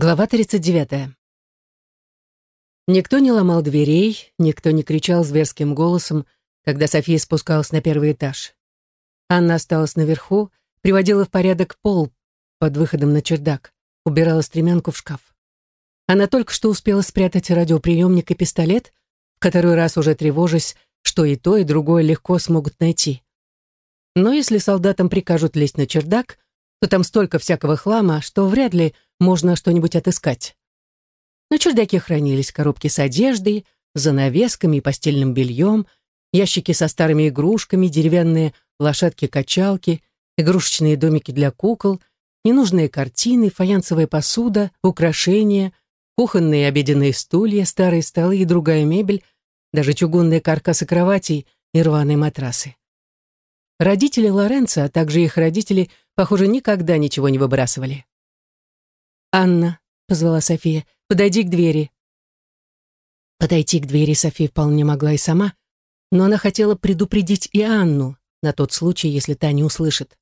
Глава 39. Никто не ломал дверей, никто не кричал зверским голосом, когда София спускалась на первый этаж. Анна осталась наверху, приводила в порядок пол под выходом на чердак, убирала стремянку в шкаф. Она только что успела спрятать радиоприемник и пистолет, в который раз уже тревожась, что и то, и другое легко смогут найти. Но если солдатам прикажут лезть на чердак, то там столько всякого хлама, что вряд ли можно что-нибудь отыскать. На чердаке хранились коробки с одеждой, занавесками и постельным бельем, ящики со старыми игрушками, деревянные лошадки-качалки, игрушечные домики для кукол, ненужные картины, фаянсовая посуда, украшения, кухонные обеденные стулья, старые столы и другая мебель, даже чугунные каркасы кроватей и рваные матрасы. Родители Лоренца, а также их родители, похоже, никогда ничего не выбрасывали. «Анна», — позвала София, — «подойди к двери». Подойти к двери София вполне могла и сама, но она хотела предупредить и Анну на тот случай, если та не услышит.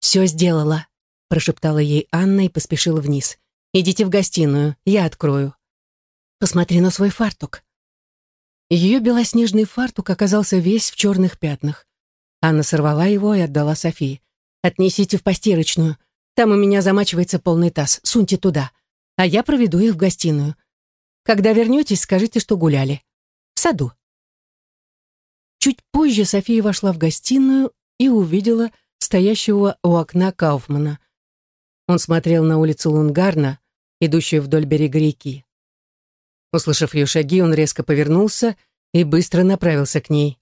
«Все сделала», — прошептала ей Анна и поспешила вниз. «Идите в гостиную, я открою». «Посмотри на свой фартук». Ее белоснежный фартук оказался весь в черных пятнах. Анна сорвала его и отдала Софии. «Отнесите в постирочную. Там у меня замачивается полный таз. Суньте туда. А я проведу их в гостиную. Когда вернетесь, скажите, что гуляли. В саду. Чуть позже София вошла в гостиную и увидела стоящего у окна Кауфмана. Он смотрел на улицу Лунгарна, идущую вдоль берега реки. Услышав ее шаги, он резко повернулся и быстро направился к ней.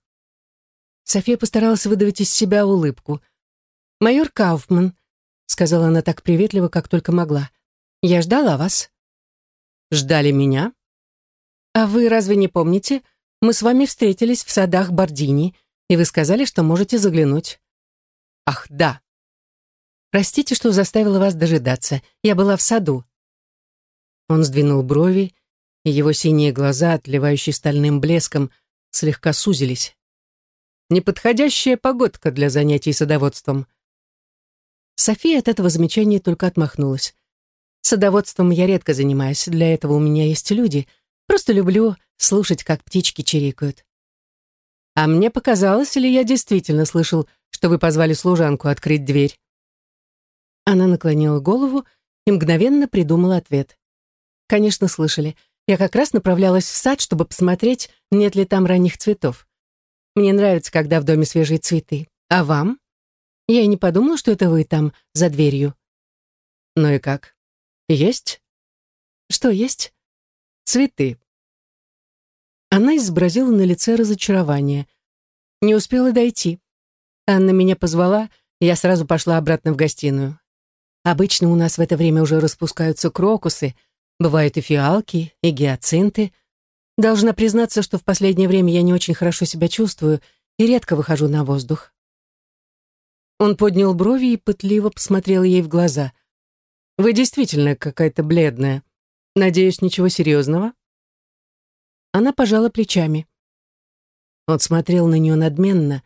София постаралась выдавить из себя улыбку. «Майор Кауфман, — сказала она так приветливо, как только могла. «Я ждала вас». «Ждали меня?» «А вы разве не помните? Мы с вами встретились в садах Бордини, и вы сказали, что можете заглянуть». «Ах, да». «Простите, что заставила вас дожидаться. Я была в саду». Он сдвинул брови, и его синие глаза, отливающие стальным блеском, слегка сузились. «Неподходящая погодка для занятий садоводством», София от этого замечания только отмахнулась. Садоводством я редко занимаюсь, для этого у меня есть люди. Просто люблю слушать, как птички чирикают. А мне показалось, или я действительно слышал, что вы позвали служанку открыть дверь? Она наклонила голову и мгновенно придумала ответ. Конечно, слышали. Я как раз направлялась в сад, чтобы посмотреть, нет ли там ранних цветов. Мне нравится, когда в доме свежие цветы. А вам? Я и не подумала, что это вы там, за дверью. Ну и как? Есть? Что есть? Цветы. Она изобразила на лице разочарование. Не успела дойти. Анна меня позвала, я сразу пошла обратно в гостиную. Обычно у нас в это время уже распускаются крокусы, бывают и фиалки, и гиацинты. Должна признаться, что в последнее время я не очень хорошо себя чувствую и редко выхожу на воздух. Он поднял брови и пытливо посмотрел ей в глаза. «Вы действительно какая-то бледная. Надеюсь, ничего серьезного?» Она пожала плечами. Он смотрел на нее надменно,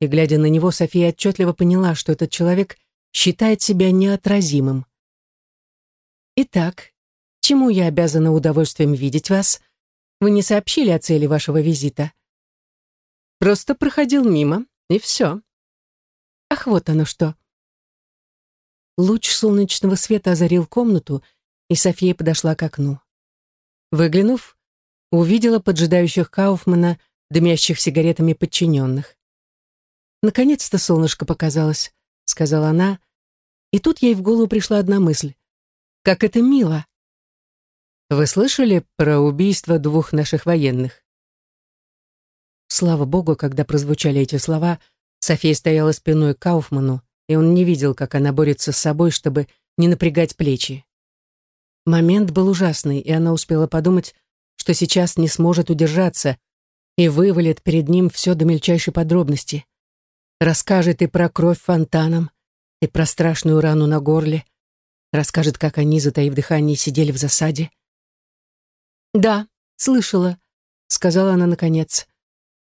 и, глядя на него, София отчетливо поняла, что этот человек считает себя неотразимым. «Итак, чему я обязана удовольствием видеть вас? Вы не сообщили о цели вашего визита?» «Просто проходил мимо, и все», Ах, вот оно что. Луч солнечного света озарил комнату, и София подошла к окну. Выглянув, увидела поджидающих Кауфмана, дымящих сигаретами подчиненных. «Наконец-то солнышко показалось», — сказала она, и тут ей в голову пришла одна мысль. «Как это мило!» «Вы слышали про убийство двух наших военных?» Слава богу, когда прозвучали эти слова — София стояла спиной к Кауфману, и он не видел, как она борется с собой, чтобы не напрягать плечи. Момент был ужасный, и она успела подумать, что сейчас не сможет удержаться и вывалит перед ним все до мельчайшей подробности. Расскажет и про кровь фонтаном, и про страшную рану на горле, расскажет, как они, затаив дыхание, сидели в засаде. «Да, слышала», — сказала она наконец.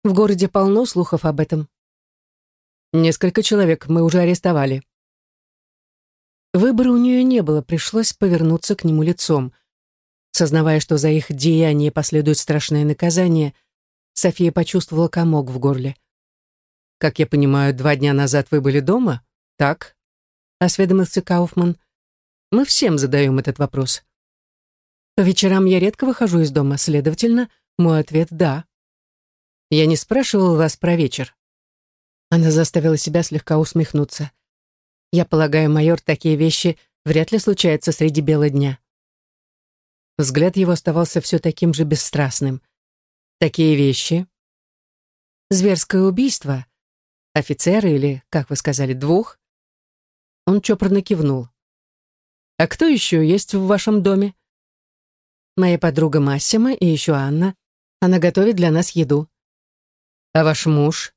«В городе полно слухов об этом. Несколько человек мы уже арестовали. Выбора у нее не было, пришлось повернуться к нему лицом. Сознавая, что за их деяние последует страшное наказание, София почувствовала комок в горле. «Как я понимаю, два дня назад вы были дома? Так?» — осведомился Кауфман. «Мы всем задаем этот вопрос». «По вечерам я редко выхожу из дома, следовательно, мой ответ — да». «Я не спрашивал вас про вечер». Она заставила себя слегка усмехнуться. «Я полагаю, майор, такие вещи вряд ли случаются среди бела дня». Взгляд его оставался все таким же бесстрастным. «Такие вещи?» «Зверское убийство», Офицера или, как вы сказали, двух?» Он чопорно кивнул. «А кто еще есть в вашем доме?» «Моя подруга Массима и еще Анна. Она готовит для нас еду». «А ваш муж?»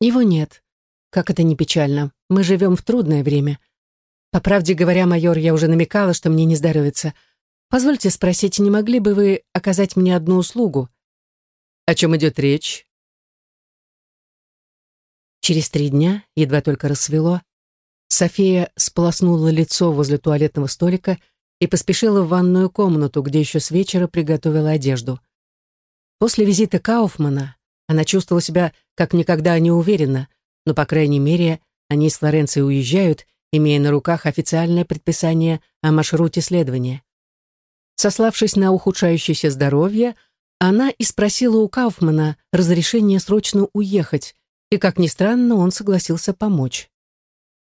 «Его нет. Как это не печально. Мы живем в трудное время. По правде говоря, майор, я уже намекала, что мне не здоровится. Позвольте спросить, не могли бы вы оказать мне одну услугу?» «О чем идет речь?» Через три дня, едва только рассвело, София сполоснула лицо возле туалетного столика и поспешила в ванную комнату, где еще с вечера приготовила одежду. После визита Кауфмана она чувствовала себя как никогда неуверенно, но, по крайней мере, они с Флоренцией уезжают, имея на руках официальное предписание о маршруте следования. Сославшись на ухудшающееся здоровье, она и спросила у Кауфмана разрешение срочно уехать, и, как ни странно, он согласился помочь.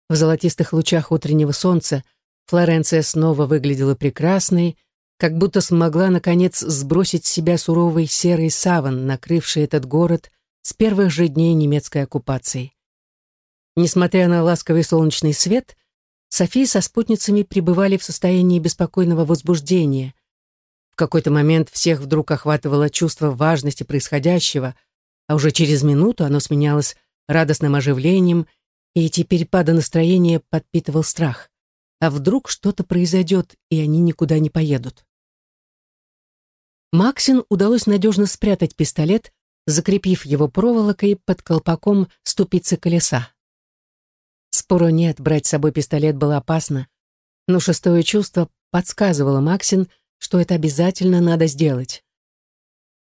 В золотистых лучах утреннего солнца Флоренция снова выглядела прекрасной, как будто смогла, наконец, сбросить с себя суровый серый саван, накрывший этот город с первых же дней немецкой оккупации. Несмотря на ласковый солнечный свет, София со спутницами пребывали в состоянии беспокойного возбуждения. В какой-то момент всех вдруг охватывало чувство важности происходящего, а уже через минуту оно сменялось радостным оживлением, и теперь пада настроения подпитывал страх. А вдруг что-то произойдет, и они никуда не поедут? Максин удалось надежно спрятать пистолет, закрепив его проволокой под колпаком ступицы колеса. Спору нет, брать с собой пистолет было опасно, но шестое чувство подсказывало Максин, что это обязательно надо сделать.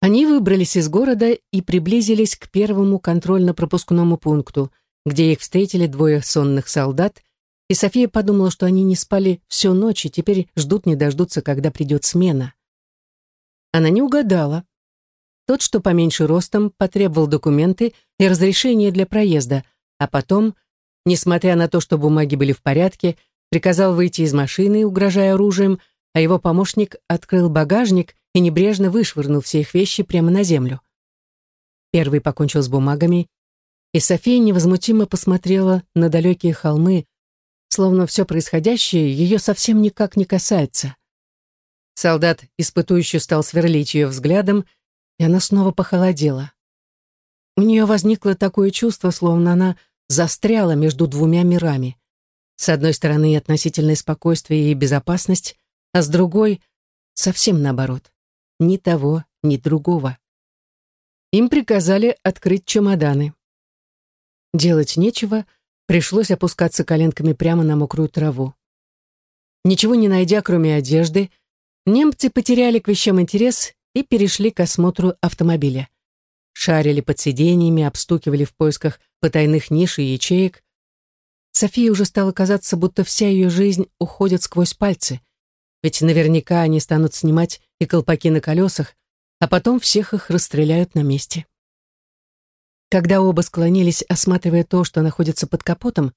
Они выбрались из города и приблизились к первому контрольно-пропускному пункту, где их встретили двое сонных солдат, и София подумала, что они не спали всю ночь и теперь ждут не дождутся, когда придет смена. Она не угадала. Тот, что поменьше ростом, потребовал документы и разрешение для проезда, а потом, несмотря на то, что бумаги были в порядке, приказал выйти из машины, угрожая оружием, а его помощник открыл багажник и небрежно вышвырнул все их вещи прямо на землю. Первый покончил с бумагами, и София невозмутимо посмотрела на далекие холмы, словно все происходящее ее совсем никак не касается. Солдат, испытующий, стал сверлить ее взглядом, она снова похолодела. У нее возникло такое чувство, словно она застряла между двумя мирами. С одной стороны относительное спокойствие и безопасность, а с другой — совсем наоборот. Ни того, ни другого. Им приказали открыть чемоданы. Делать нечего, пришлось опускаться коленками прямо на мокрую траву. Ничего не найдя, кроме одежды, немцы потеряли к вещам интерес и перешли к осмотру автомобиля. Шарили под сиденьями, обстукивали в поисках потайных ниш и ячеек. Софии уже стало казаться, будто вся ее жизнь уходит сквозь пальцы — ведь наверняка они станут снимать и колпаки на колесах, а потом всех их расстреляют на месте. Когда оба склонились, осматривая то, что находится под капотом,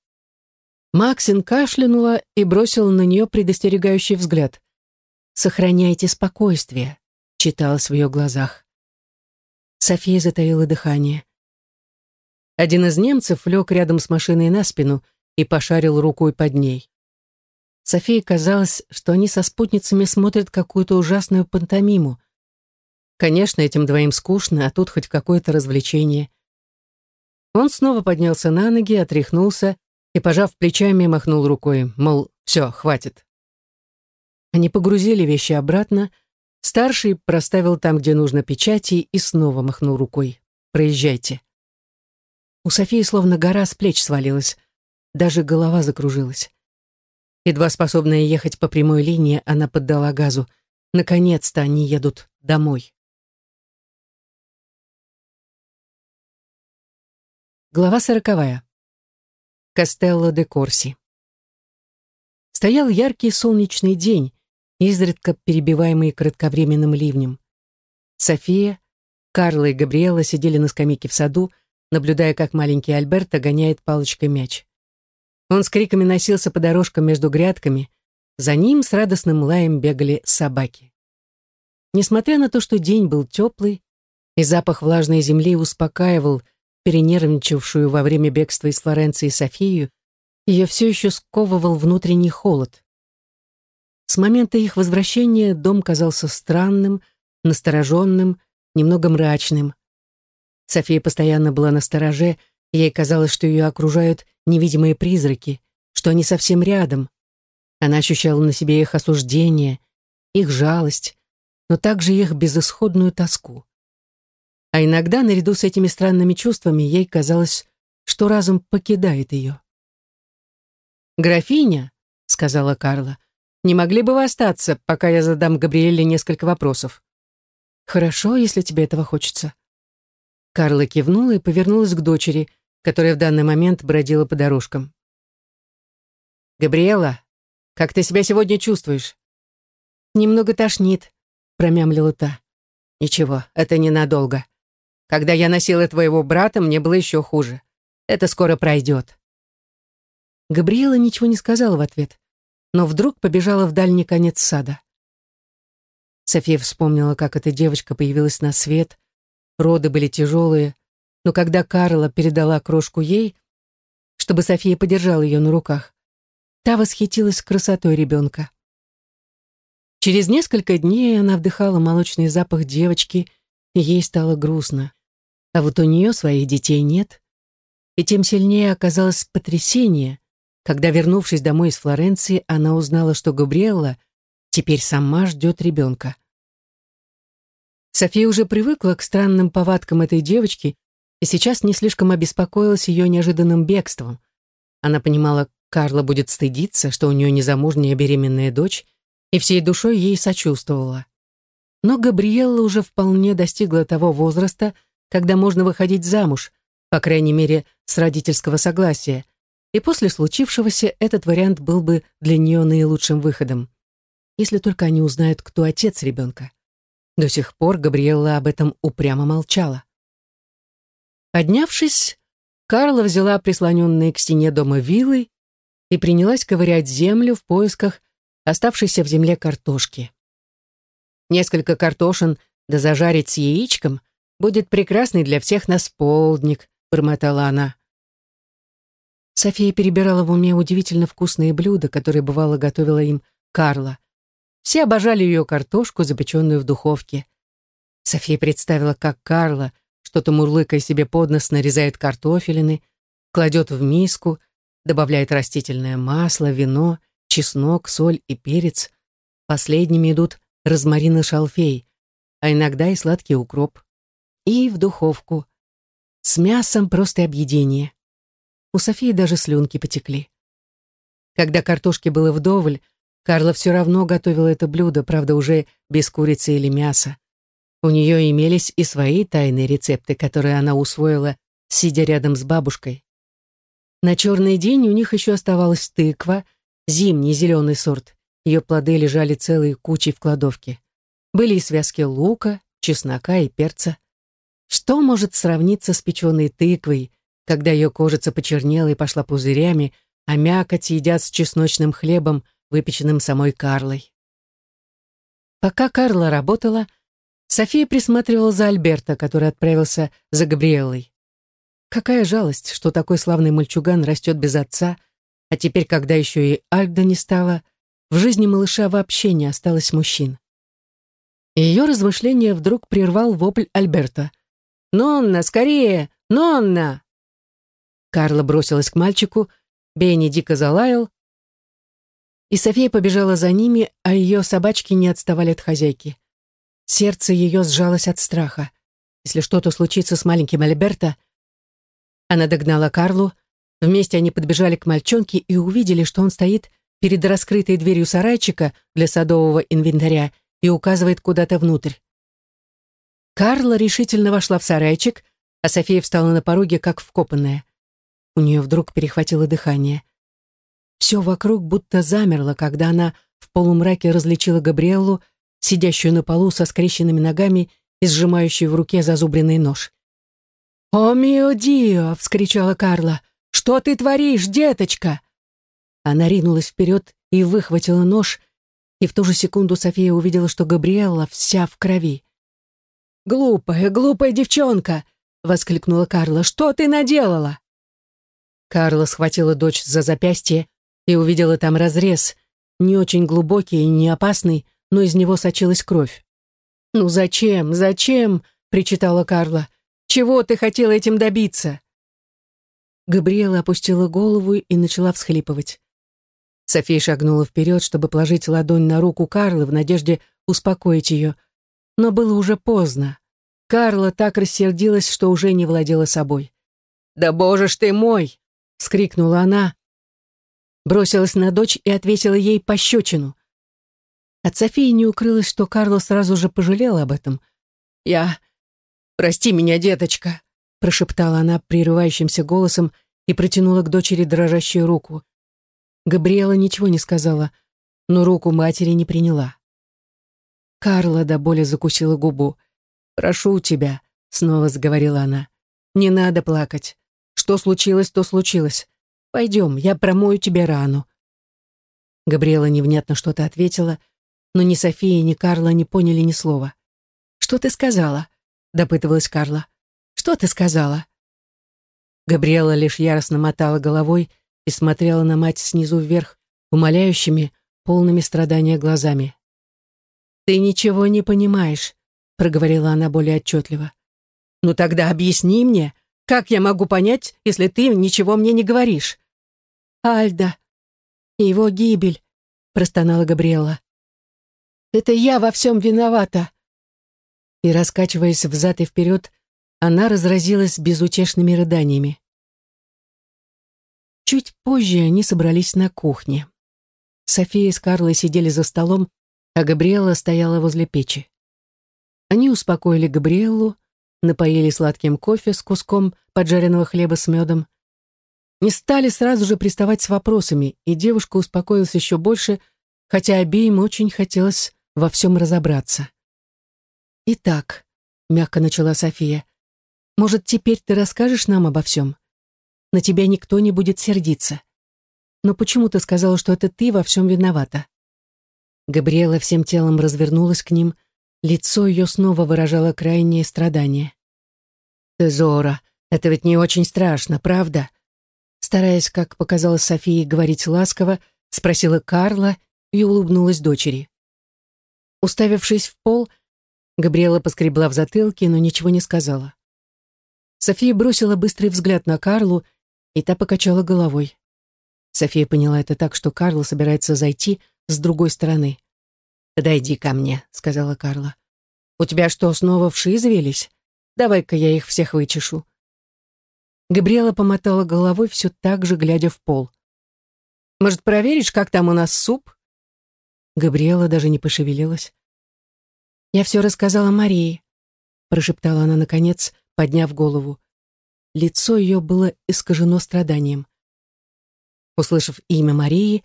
Максин кашлянула и бросила на нее предостерегающий взгляд. «Сохраняйте спокойствие», — читалось в ее глазах. София затаила дыхание. Один из немцев лег рядом с машиной на спину и пошарил рукой под ней. Софии казалось, что они со спутницами смотрят какую-то ужасную пантомиму. Конечно, этим двоим скучно, а тут хоть какое-то развлечение. Он снова поднялся на ноги, отряхнулся и, пожав плечами, махнул рукой, мол, все, хватит. Они погрузили вещи обратно, старший проставил там, где нужно печати, и снова махнул рукой. «Проезжайте». У Софии словно гора с плеч свалилась, даже голова закружилась. Едва способная ехать по прямой линии, она поддала газу. Наконец-то они едут домой. Глава сороковая. Кастелло де Корси. Стоял яркий солнечный день, изредка перебиваемый кратковременным ливнем. София, Карла и Габриэла сидели на скамейке в саду, наблюдая, как маленький Альберто гоняет палочкой мяч. Он с криками носился по дорожкам между грядками, за ним с радостным лаем бегали собаки. Несмотря на то, что день был теплый, и запах влажной земли успокаивал перенервничавшую во время бегства из Флоренции Софию, ее все еще сковывал внутренний холод. С момента их возвращения дом казался странным, настороженным, немного мрачным. София постоянно была на стороже, ей казалось, что ее окружают невидимые призраки, что они совсем рядом. Она ощущала на себе их осуждение, их жалость, но также их безысходную тоску. А иногда, наряду с этими странными чувствами, ей казалось, что разум покидает ее. «Графиня», — сказала Карла, — «не могли бы вы остаться, пока я задам Габриэле несколько вопросов?» «Хорошо, если тебе этого хочется». Карла кивнула и повернулась к дочери, которая в данный момент бродила по дорожкам. «Габриэла, как ты себя сегодня чувствуешь?» «Немного тошнит», — промямлила та. «Ничего, это ненадолго. Когда я носила твоего брата, мне было еще хуже. Это скоро пройдет». Габриэла ничего не сказала в ответ, но вдруг побежала в дальний конец сада. София вспомнила, как эта девочка появилась на свет. Роды были тяжелые, но когда Карла передала крошку ей, чтобы София подержала ее на руках, та восхитилась красотой ребенка. Через несколько дней она вдыхала молочный запах девочки, и ей стало грустно. А вот у нее своих детей нет. И тем сильнее оказалось потрясение, когда, вернувшись домой из Флоренции, она узнала, что Габриэлла теперь сама ждет ребенка. София уже привыкла к странным повадкам этой девочки и сейчас не слишком обеспокоилась ее неожиданным бегством. Она понимала, Карла будет стыдиться, что у нее незамужняя беременная дочь, и всей душой ей сочувствовала. Но Габриэлла уже вполне достигла того возраста, когда можно выходить замуж, по крайней мере, с родительского согласия, и после случившегося этот вариант был бы для нее наилучшим выходом, если только они узнают, кто отец ребенка. До сих пор Габриэлла об этом упрямо молчала. Поднявшись, Карла взяла прислоненные к стене дома вилы и принялась ковырять землю в поисках оставшейся в земле картошки. Несколько картошин да зажарить с яичком будет прекрасный для всех нас полдник, бормотала она. София перебирала в уме удивительно вкусные блюда, которые бывало готовила им Карла. Все обожали ее картошку, запеченную в духовке. София представила, как Карла, что-то мурлыкая себе под нос, нарезает картофелины, кладет в миску, добавляет растительное масло, вино, чеснок, соль и перец. Последними идут розмарин и шалфей, а иногда и сладкий укроп и в духовку. С мясом просто объедение. У Софии даже слюнки потекли. Когда картошки было вдоволь, Карла все равно готовила это блюдо, правда, уже без курицы или мяса. У нее имелись и свои тайные рецепты, которые она усвоила, сидя рядом с бабушкой. На черный день у них еще оставалась тыква, зимний зеленый сорт. Ее плоды лежали целые кучей в кладовке. Были и связки лука, чеснока и перца. Что может сравниться с печеной тыквой, когда ее кожица почернела и пошла пузырями, а мякоть едят с чесночным хлебом, выпеченным самой Карлой? Пока Карла работала, София присматривала за Альберто, который отправился за Габриэлой. Какая жалость, что такой славный мальчуган растет без отца, а теперь, когда еще и Альда не стала, в жизни малыша вообще не осталось мужчин. Ее размышления вдруг прервал вопль Альберта. «Нонна, скорее! Нонна!» Карла бросилась к мальчику, Бенни дико залаял, и София побежала за ними, а ее собачки не отставали от хозяйки. Сердце ее сжалось от страха. Если что-то случится с маленьким Альберто... Она догнала Карлу, вместе они подбежали к мальчонке и увидели, что он стоит перед раскрытой дверью сарайчика для садового инвентаря и указывает куда-то внутрь. Карла решительно вошла в сарайчик, а София встала на пороге, как вкопанная. У нее вдруг перехватило дыхание. Все вокруг будто замерло, когда она в полумраке различила Габриэллу, сидящую на полу со скрещенными ногами и сжимающую в руке зазубренный нож. «О, мио дио!» — вскричала Карла. «Что ты творишь, деточка?» Она ринулась вперед и выхватила нож, и в ту же секунду София увидела, что Габриэлла вся в крови. «Глупая, глупая девчонка!» — воскликнула Карла. «Что ты наделала?» Карла схватила дочь за запястье и увидела там разрез, не очень глубокий и не опасный, но из него сочилась кровь. «Ну зачем, зачем?» — причитала Карла. «Чего ты хотела этим добиться?» Габриэла опустила голову и начала всхлипывать. София шагнула вперед, чтобы положить ладонь на руку Карлы в надежде успокоить ее. Но было уже поздно. Карла так рассердилась, что уже не владела собой. «Да боже ж ты мой!» — вскрикнула она. Бросилась на дочь и ответила ей пощечину. От Софии не укрылось, что Карла сразу же пожалела об этом. «Я... Прости меня, деточка!» — прошептала она прерывающимся голосом и протянула к дочери дрожащую руку. Габриэла ничего не сказала, но руку матери не приняла. Карла до боли закусила губу. «Прошу тебя», — снова заговорила она. «Не надо плакать. Что случилось, то случилось. Пойдем, я промою тебе рану». Габриэла невнятно что-то ответила, но ни София, ни Карла не поняли ни слова. «Что ты сказала?» — допытывалась Карла. «Что ты сказала?» Габриэла лишь яростно мотала головой и смотрела на мать снизу вверх, умоляющими, полными страдания глазами. «Ты ничего не понимаешь», — проговорила она более отчетливо. «Ну тогда объясни мне, как я могу понять, если ты ничего мне не говоришь?» «Альда, его гибель», — простонала Габриэла. «Это я во всем виновата». И, раскачиваясь взад и вперед, она разразилась безутешными рыданиями. Чуть позже они собрались на кухне. София с Карлой сидели за столом, а Габриэла стояла возле печи. Они успокоили Габриэллу, напоили сладким кофе с куском поджаренного хлеба с медом. Не стали сразу же приставать с вопросами, и девушка успокоилась еще больше, хотя обеим очень хотелось во всем разобраться. «Итак», — мягко начала София, — «может, теперь ты расскажешь нам обо всем?» на тебя никто не будет сердиться. Но почему ты сказала, что это ты во всем виновата?» Габриэла всем телом развернулась к ним, лицо ее снова выражало крайнее страдание. «Тезора, это ведь не очень страшно, правда?» Стараясь, как показалось Софии, говорить ласково, спросила Карла и улыбнулась дочери. Уставившись в пол, Габриэла поскребла в затылке, но ничего не сказала. София бросила быстрый взгляд на Карлу и та покачала головой. София поняла это так, что Карла собирается зайти с другой стороны. «Подойди ко мне», — сказала Карла. «У тебя что, снова вши завелись? Давай-ка я их всех вычешу». Габриэла помотала головой, все так же глядя в пол. «Может, проверишь, как там у нас суп?» Габриэла даже не пошевелилась. «Я все рассказала Марии», — прошептала она наконец, подняв голову. Лицо ее было искажено страданием. Услышав имя Марии,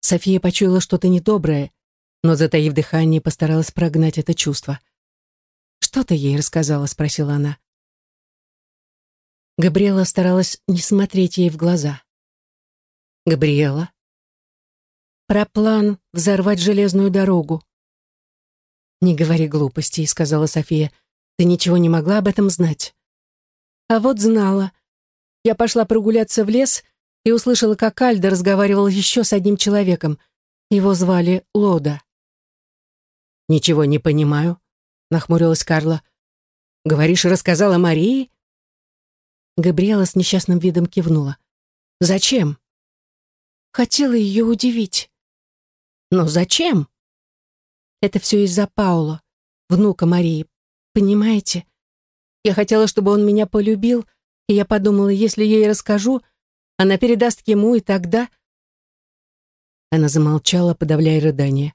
София почуяла что-то недоброе, но, затаив дыхание, постаралась прогнать это чувство. «Что ты ей рассказала?» — спросила она. Габриэла старалась не смотреть ей в глаза. «Габриэла?» «Про план взорвать железную дорогу». «Не говори глупостей», — сказала София. «Ты ничего не могла об этом знать». А вот знала. Я пошла прогуляться в лес и услышала, как Альда разговаривал еще с одним человеком. Его звали Лода. «Ничего не понимаю», — нахмурилась Карла. «Говоришь, рассказала Марии?» Габриэла с несчастным видом кивнула. «Зачем?» «Хотела ее удивить». «Но зачем?» «Это все из-за Паула, внука Марии. Понимаете? Я хотела, чтобы он меня полюбил, и я подумала, если ей расскажу, она передаст ему, и тогда... Она замолчала, подавляя рыдание.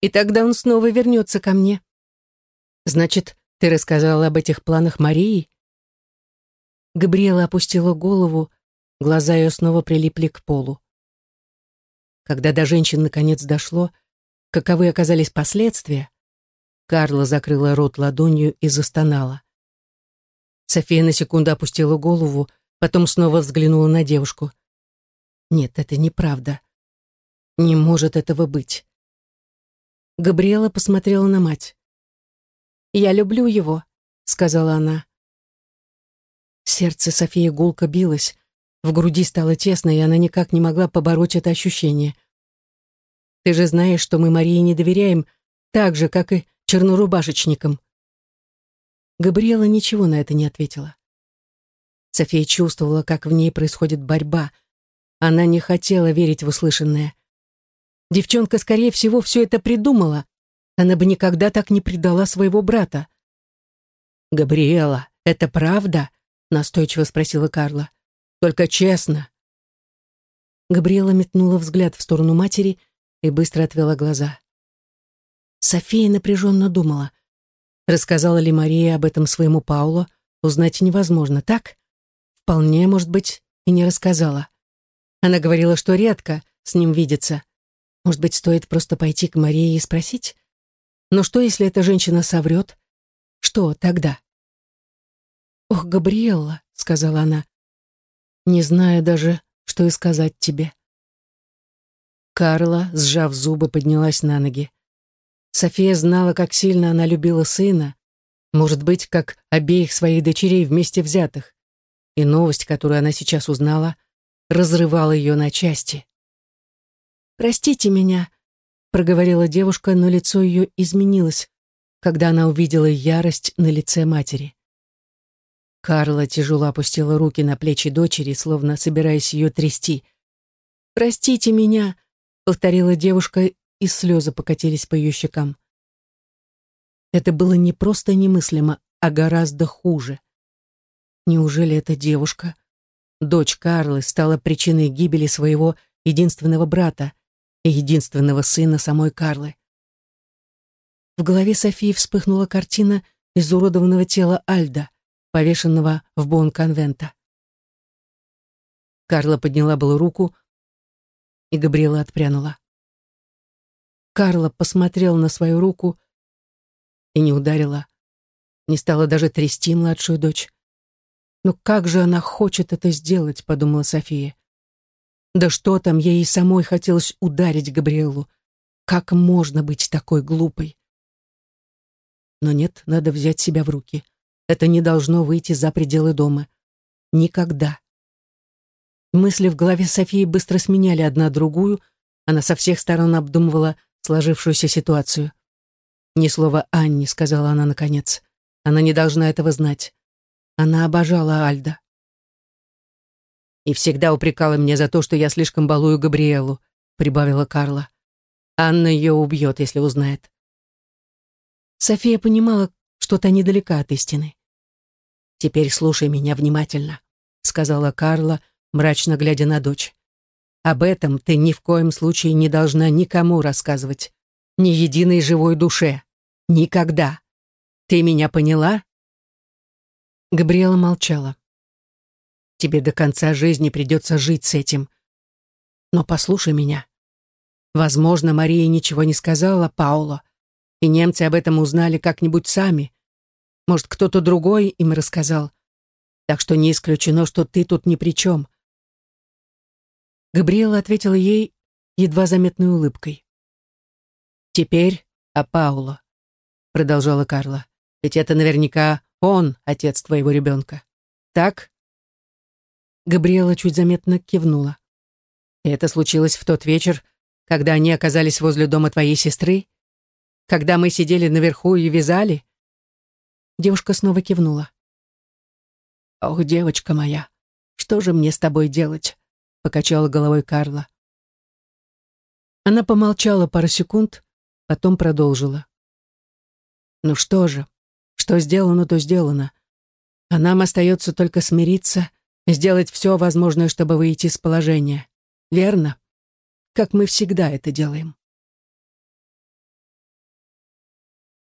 «И тогда он снова вернется ко мне». «Значит, ты рассказала об этих планах Марии?» Габриэла опустила голову, глаза ее снова прилипли к полу. Когда до женщин наконец дошло, каковы оказались последствия, Карла закрыла рот ладонью и застонала. София на секунду опустила голову, потом снова взглянула на девушку. «Нет, это неправда. Не может этого быть». Габриэла посмотрела на мать. «Я люблю его», — сказала она. Сердце Софии гулко билось, в груди стало тесно, и она никак не могла побороть это ощущение. «Ты же знаешь, что мы Марии не доверяем, так же, как и чернорубашечникам». Габриэла ничего на это не ответила. София чувствовала, как в ней происходит борьба. Она не хотела верить в услышанное. Девчонка, скорее всего, все это придумала. Она бы никогда так не предала своего брата. «Габриэла, это правда?» — настойчиво спросила Карла. Только честно». Габриэла метнула взгляд в сторону матери и быстро отвела глаза. София напряженно думала. Рассказала ли Мария об этом своему Паулу, узнать невозможно, так? Вполне, может быть, и не рассказала. Она говорила, что редко с ним видится. Может быть, стоит просто пойти к Марии и спросить? Но что, если эта женщина соврет? Что тогда? «Ох, Габриэлла», — сказала она, не знаю даже, что и сказать тебе. Карла, сжав зубы, поднялась на ноги. София знала, как сильно она любила сына, может быть, как обеих своих дочерей вместе взятых. И новость, которую она сейчас узнала, разрывала ее на части. «Простите меня», — проговорила девушка, но лицо ее изменилось, когда она увидела ярость на лице матери. Карла тяжело опустила руки на плечи дочери, словно собираясь ее трясти. «Простите меня», — повторила девушка, и слезы покатились по ее щекам. Это было не просто немыслимо, а гораздо хуже. Неужели эта девушка, дочь Карлы, стала причиной гибели своего единственного брата и единственного сына самой Карлы? В голове Софии вспыхнула картина изуродованного тела Альда повешенного в бон-конвента. Карла подняла было руку, и Габриэла отпрянула. Карла посмотрела на свою руку и не ударила, не стала даже трясти младшую дочь. «Но как же она хочет это сделать?» — подумала София. «Да что там, ей и самой хотелось ударить Габриэлу. Как можно быть такой глупой?» Но нет, надо взять себя в руки. Это не должно выйти за пределы дома. Никогда. Мысли в голове Софии быстро сменяли одна другую, она со всех сторон обдумывала сложившуюся ситуацию. «Ни слова Анне», — сказала она наконец. «Она не должна этого знать. Она обожала Альда». «И всегда упрекала меня за то, что я слишком балую Габриэлу», — прибавила Карла. «Анна ее убьет, если узнает». София понимала, что та недалека от истины. «Теперь слушай меня внимательно», — сказала Карла, мрачно глядя на дочь. «Об этом ты ни в коем случае не должна никому рассказывать, ни единой живой душе. Никогда. Ты меня поняла?» Габриэла молчала. «Тебе до конца жизни придется жить с этим. Но послушай меня. Возможно, Мария ничего не сказала Пауло, и немцы об этом узнали как-нибудь сами, может, кто-то другой им рассказал. Так что не исключено, что ты тут ни при чем. Габриэла ответила ей едва заметной улыбкой. «Теперь о Пауло», — продолжала Карла. «Ведь это наверняка он, отец твоего ребенка. Так?» Габриэла чуть заметно кивнула. «И это случилось в тот вечер, когда они оказались возле дома твоей сестры? Когда мы сидели наверху и вязали?» Девушка снова кивнула. «Ох, девочка моя, что же мне с тобой делать?» — покачала головой Карла. Она помолчала пару секунд, потом продолжила. «Ну что же, что сделано, то сделано. А нам остается только смириться, сделать все возможное, чтобы выйти из положения. Верно? как мы всегда это делаем.